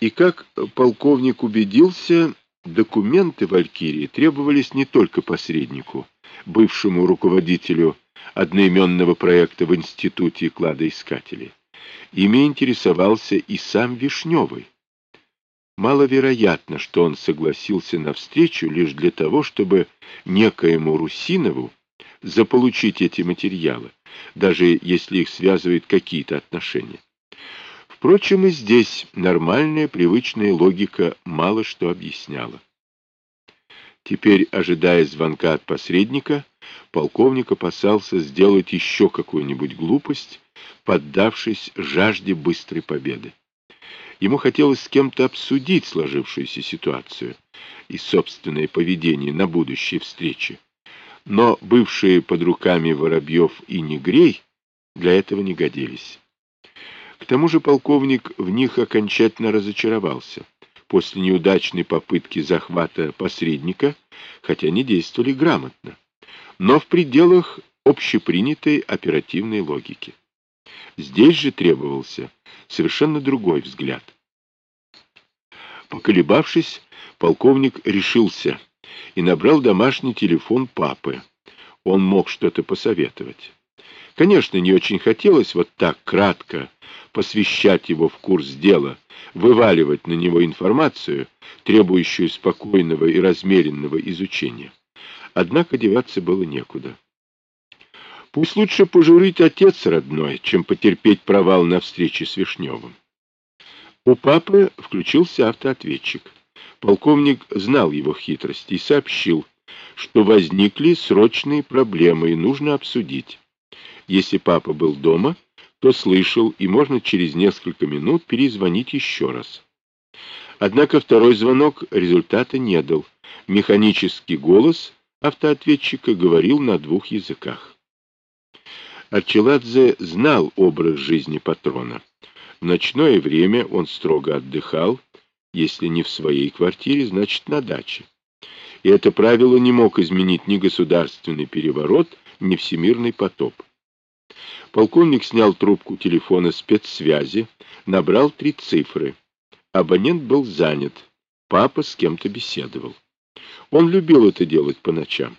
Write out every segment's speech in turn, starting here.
И как полковник убедился, документы Валькирии требовались не только посреднику, бывшему руководителю одноименного проекта в Институте кладоискателей. Ими интересовался и сам Вишневый. Маловероятно, что он согласился на встречу лишь для того, чтобы некоему Русинову заполучить эти материалы, даже если их связывают какие-то отношения. Впрочем, и здесь нормальная привычная логика мало что объясняла. Теперь, ожидая звонка от посредника, полковник опасался сделать еще какую-нибудь глупость, поддавшись жажде быстрой победы. Ему хотелось с кем-то обсудить сложившуюся ситуацию и собственное поведение на будущей встрече. Но бывшие под руками Воробьев и Негрей для этого не годились. К тому же полковник в них окончательно разочаровался. После неудачной попытки захвата посредника, хотя они действовали грамотно, но в пределах общепринятой оперативной логики. Здесь же требовался совершенно другой взгляд. Поколебавшись, полковник решился и набрал домашний телефон папы. Он мог что-то посоветовать. Конечно, не очень хотелось вот так кратко посвящать его в курс дела, вываливать на него информацию, требующую спокойного и размеренного изучения. Однако деваться было некуда. Пусть лучше пожурить отец родной, чем потерпеть провал на встрече с Вишневым. У папы включился автоответчик. Полковник знал его хитрости и сообщил, что возникли срочные проблемы и нужно обсудить. Если папа был дома, то слышал, и можно через несколько минут перезвонить еще раз. Однако второй звонок результата не дал. Механический голос автоответчика говорил на двух языках. Арчеладзе знал образ жизни патрона. В ночное время он строго отдыхал, если не в своей квартире, значит на даче. И это правило не мог изменить ни государственный переворот, ни всемирный потоп. Полковник снял трубку телефона спецсвязи, набрал три цифры. Абонент был занят. Папа с кем-то беседовал. Он любил это делать по ночам.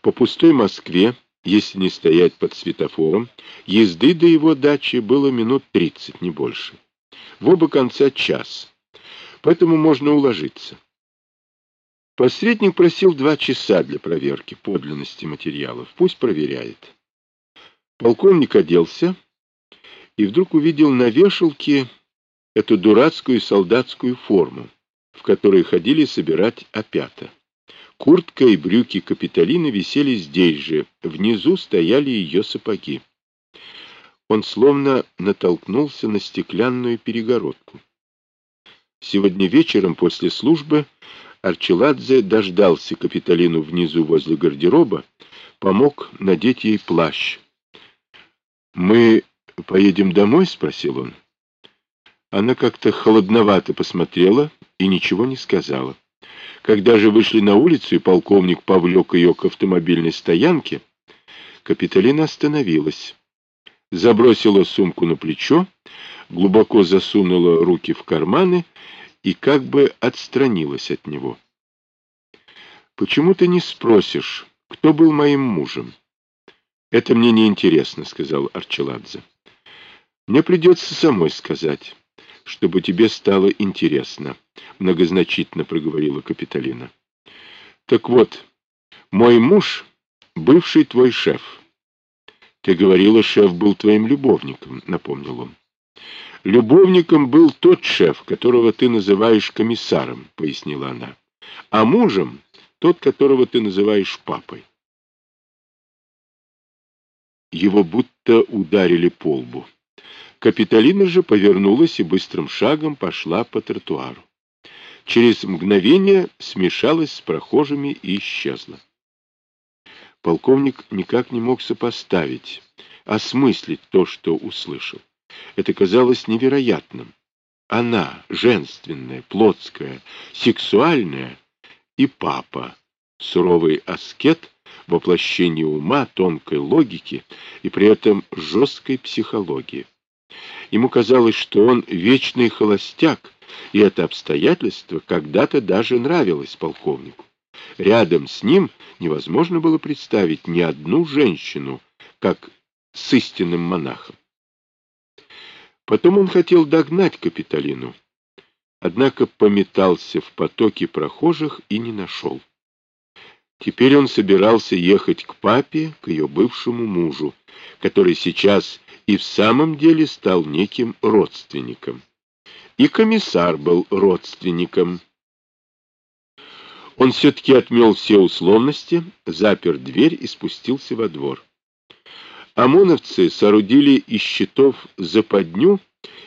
По пустой Москве если не стоять под светофором, езды до его дачи было минут тридцать, не больше. В оба конца час. Поэтому можно уложиться. Посредник просил два часа для проверки подлинности материалов. Пусть проверяет. Полковник оделся и вдруг увидел на вешалке эту дурацкую солдатскую форму, в которой ходили собирать опята. Куртка и брюки Капитолины висели здесь же, внизу стояли ее сапоги. Он словно натолкнулся на стеклянную перегородку. Сегодня вечером после службы Арчеладзе дождался Капитолину внизу возле гардероба, помог надеть ей плащ. «Мы поедем домой?» — спросил он. Она как-то холодновато посмотрела и ничего не сказала. Когда же вышли на улицу, и полковник повлек ее к автомобильной стоянке, Капитолина остановилась, забросила сумку на плечо, глубоко засунула руки в карманы и как бы отстранилась от него. «Почему ты не спросишь, кто был моим мужем?» «Это мне не интересно», — сказал Арчеладзе. «Мне придется самой сказать, чтобы тебе стало интересно» многозначительно проговорила Капитолина. Так вот, мой муж — бывший твой шеф. Ты говорила, шеф был твоим любовником, напомнил он. Любовником был тот шеф, которого ты называешь комиссаром, пояснила она. А мужем — тот, которого ты называешь папой. Его будто ударили по лбу. Капитолина же повернулась и быстрым шагом пошла по тротуару через мгновение смешалась с прохожими и исчезла. Полковник никак не мог сопоставить, осмыслить то, что услышал. Это казалось невероятным. Она, женственная, плотская, сексуальная, и папа, суровый аскет, воплощение ума, тонкой логики и при этом жесткой психологии. Ему казалось, что он вечный холостяк, и это обстоятельство когда-то даже нравилось полковнику. Рядом с ним невозможно было представить ни одну женщину, как с истинным монахом. Потом он хотел догнать Капитолину, однако пометался в потоке прохожих и не нашел. Теперь он собирался ехать к папе, к ее бывшему мужу, который сейчас и в самом деле стал неким родственником. И комиссар был родственником. Он все-таки отмел все условности, запер дверь и спустился во двор. ОМОНовцы соорудили из щитов западню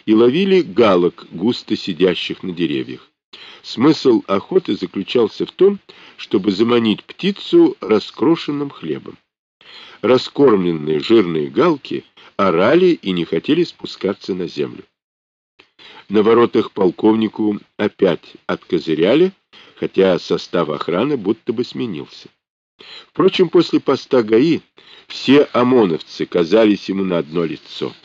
и ловили галок, густо сидящих на деревьях. Смысл охоты заключался в том, чтобы заманить птицу раскрошенным хлебом. Раскормленные жирные галки орали и не хотели спускаться на землю. На воротах полковнику опять откозыряли, хотя состав охраны будто бы сменился. Впрочем, после поста ГАИ все ОМОНовцы казались ему на одно лицо.